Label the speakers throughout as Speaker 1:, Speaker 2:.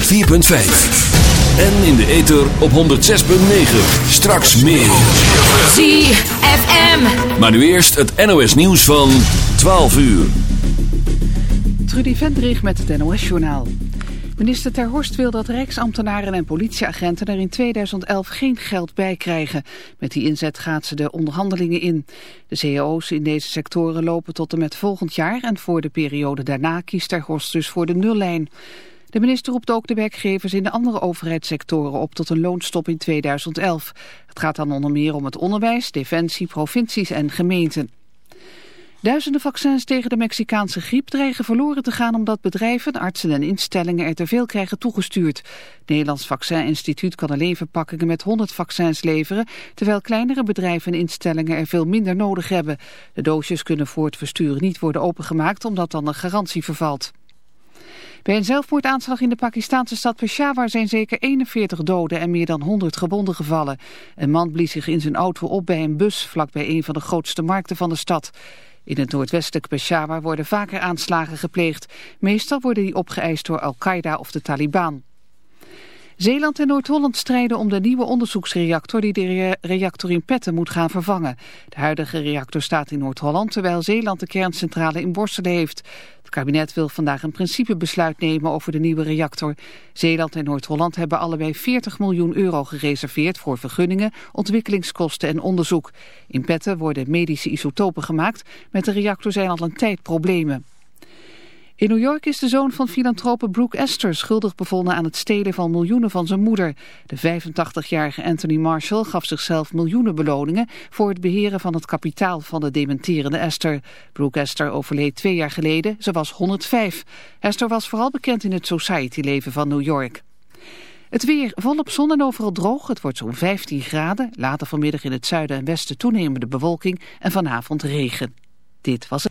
Speaker 1: 104.5. En in de ether op 106.9. Straks meer.
Speaker 2: ZFM.
Speaker 1: Maar nu eerst het NOS nieuws van 12 uur.
Speaker 3: Trudy Vendrig met het NOS-journaal. Minister Ter Horst wil dat rijksambtenaren en politieagenten er in 2011 geen geld bij krijgen. Met die inzet gaat ze de onderhandelingen in. De cao's in deze sectoren lopen tot en met volgend jaar en voor de periode daarna kiest Ter Horst dus voor de nullijn. De minister roept ook de werkgevers in de andere overheidssectoren op tot een loonstop in 2011. Het gaat dan onder meer om het onderwijs, defensie, provincies en gemeenten. Duizenden vaccins tegen de Mexicaanse griep dreigen verloren te gaan omdat bedrijven, artsen en instellingen er te veel krijgen toegestuurd. Het Nederlands Vaccininstituut kan alleen verpakkingen met 100 vaccins leveren, terwijl kleinere bedrijven en instellingen er veel minder nodig hebben. De doosjes kunnen voor het versturen niet worden opengemaakt omdat dan de garantie vervalt. Bij een zelfmoordaanslag in de Pakistanse stad Peshawar zijn zeker 41 doden en meer dan 100 gewonden gevallen. Een man blies zich in zijn auto op bij een bus vlakbij een van de grootste markten van de stad. In het noordwestelijk Peshawar worden vaker aanslagen gepleegd. Meestal worden die opgeëist door Al-Qaeda of de Taliban. Zeeland en Noord-Holland strijden om de nieuwe onderzoeksreactor die de re reactor in Petten moet gaan vervangen. De huidige reactor staat in Noord-Holland terwijl Zeeland de kerncentrale in Borselen heeft. Het kabinet wil vandaag een principebesluit nemen over de nieuwe reactor. Zeeland en Noord-Holland hebben allebei 40 miljoen euro gereserveerd voor vergunningen, ontwikkelingskosten en onderzoek. In Petten worden medische isotopen gemaakt. Met de reactor zijn al een tijd problemen. In New York is de zoon van filantrope Brooke Astor schuldig bevonden aan het stelen van miljoenen van zijn moeder. De 85-jarige Anthony Marshall gaf zichzelf miljoenen beloningen voor het beheren van het kapitaal van de dementerende Esther. Brooke Astor overleed twee jaar geleden, ze was 105. Esther was vooral bekend in het society-leven van New York. Het weer volop zon en overal droog. Het wordt zo'n 15 graden. Later vanmiddag in het zuiden en westen toenemende bewolking en vanavond regen. Dit was het.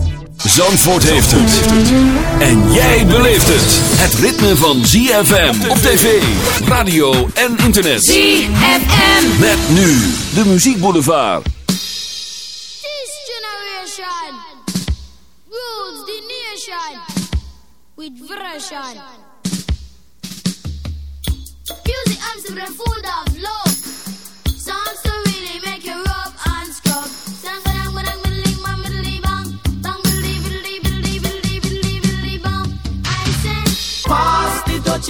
Speaker 1: Zandvoort heeft het. En jij beleeft het. Het ritme van ZFM op tv, radio en internet.
Speaker 2: ZFM.
Speaker 1: Met nu de muziekboulevard.
Speaker 4: This generation rules the nation with version. Music I'm full of love.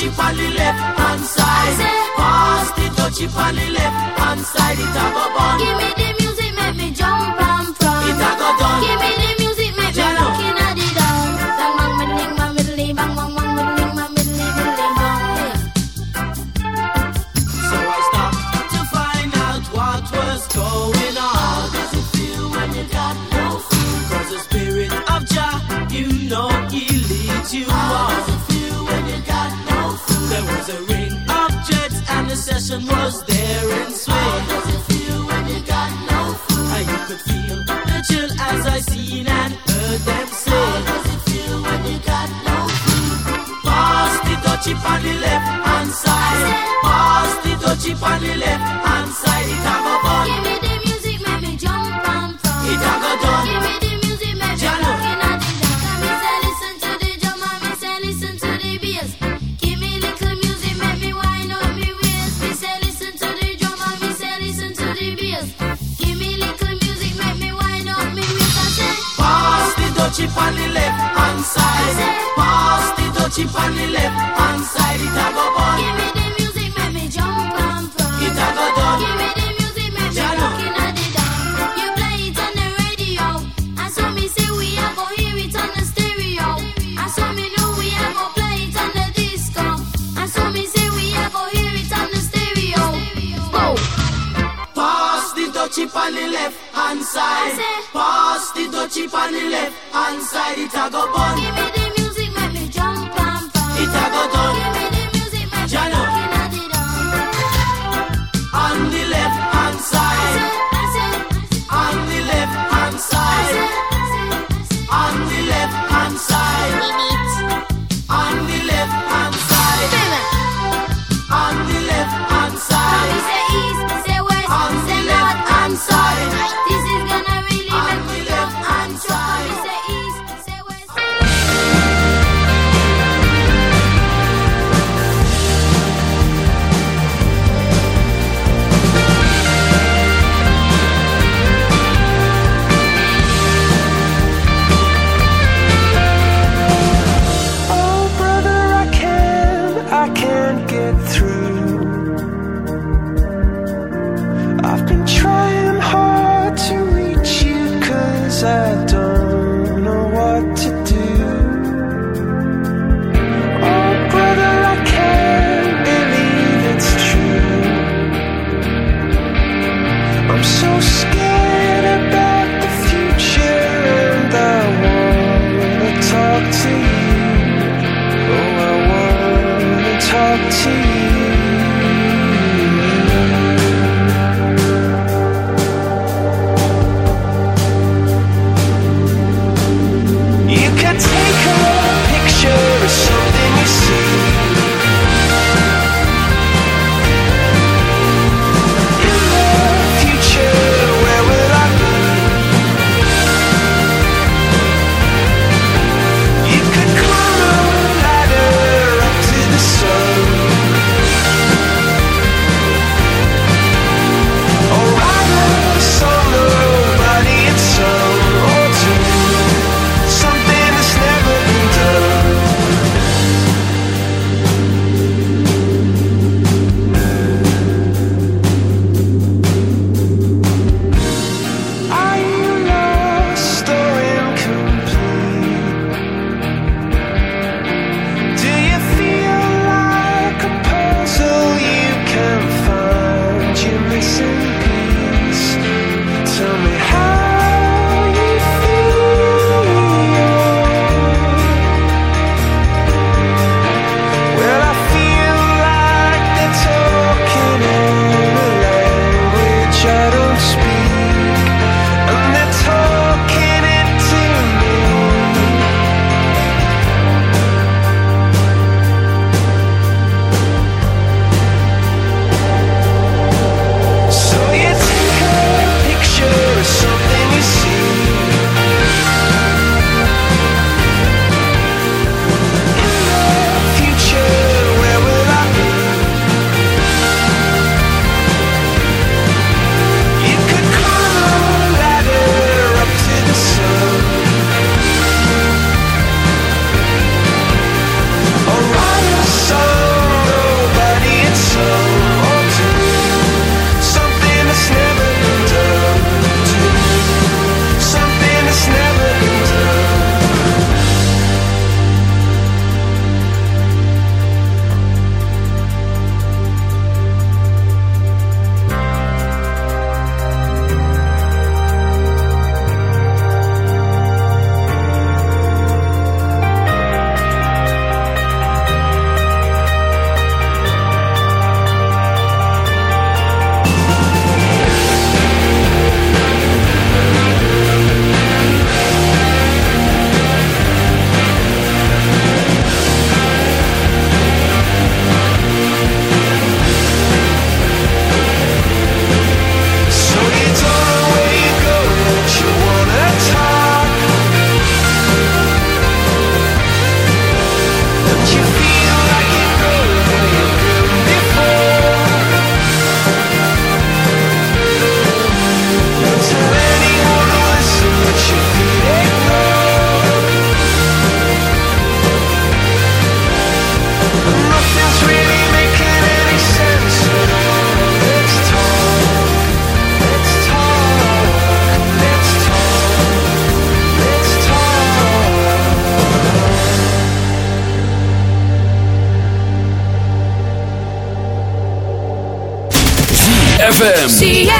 Speaker 5: The dutchie on the left hand side. Pass the dutchie on the left hand side. It a go bun.
Speaker 4: Give me the
Speaker 5: on the left hand side. Pass the dutchie on the left
Speaker 1: ZFM.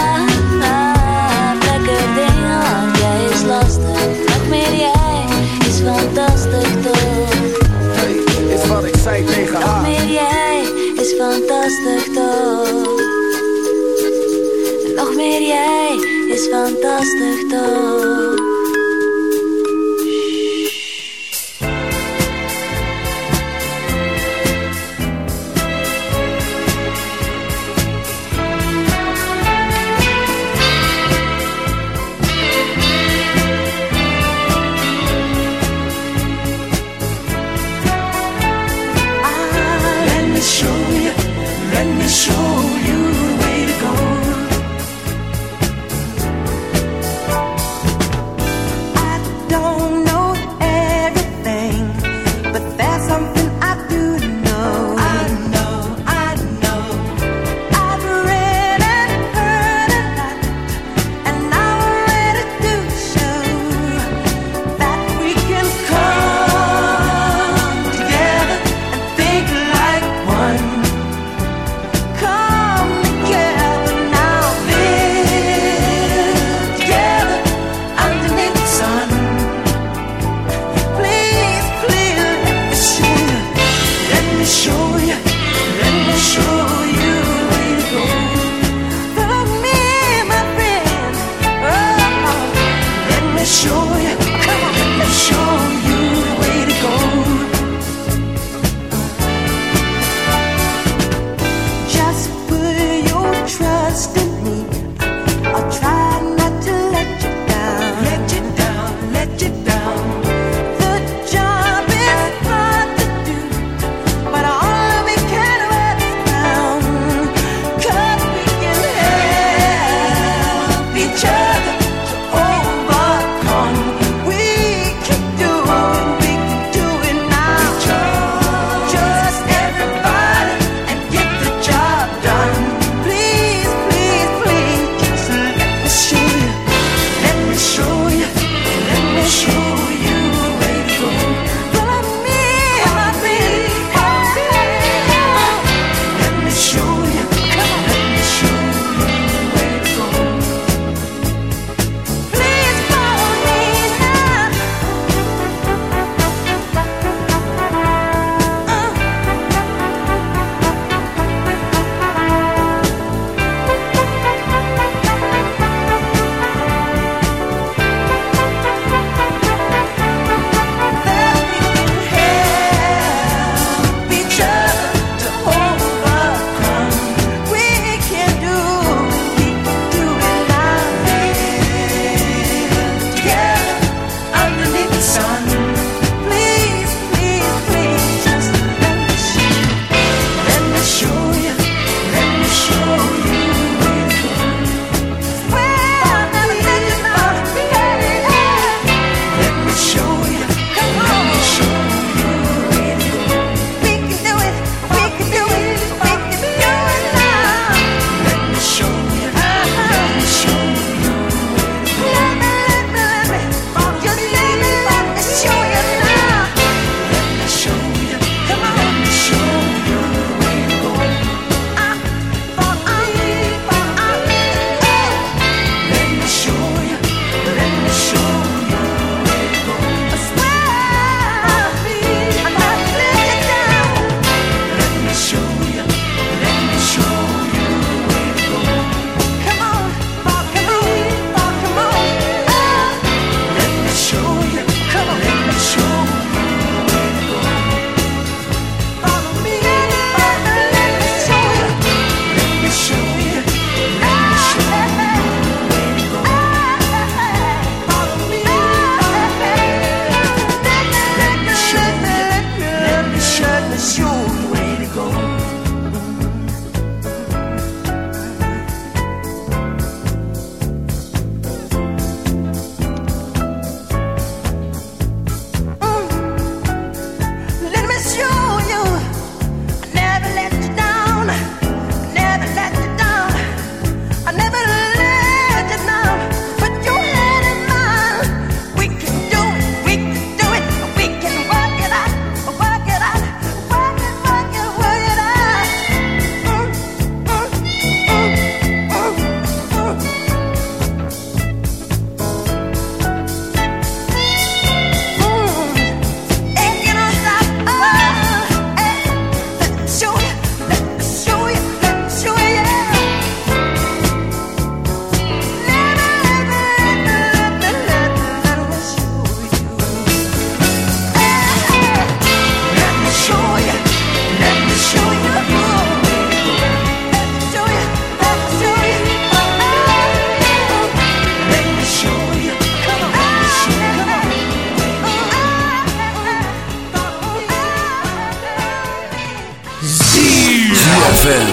Speaker 6: fantastisch toch? Nog meer jij is fantastisch toch?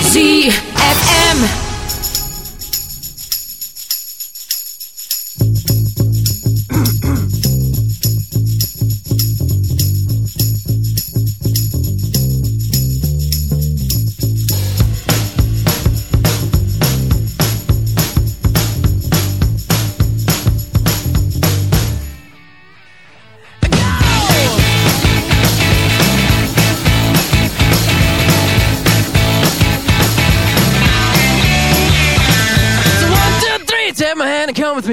Speaker 1: ZFM.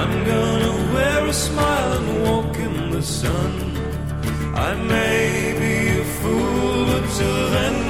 Speaker 5: I'm gonna wear a smile and walk in the sun. I may be a fool, but till then.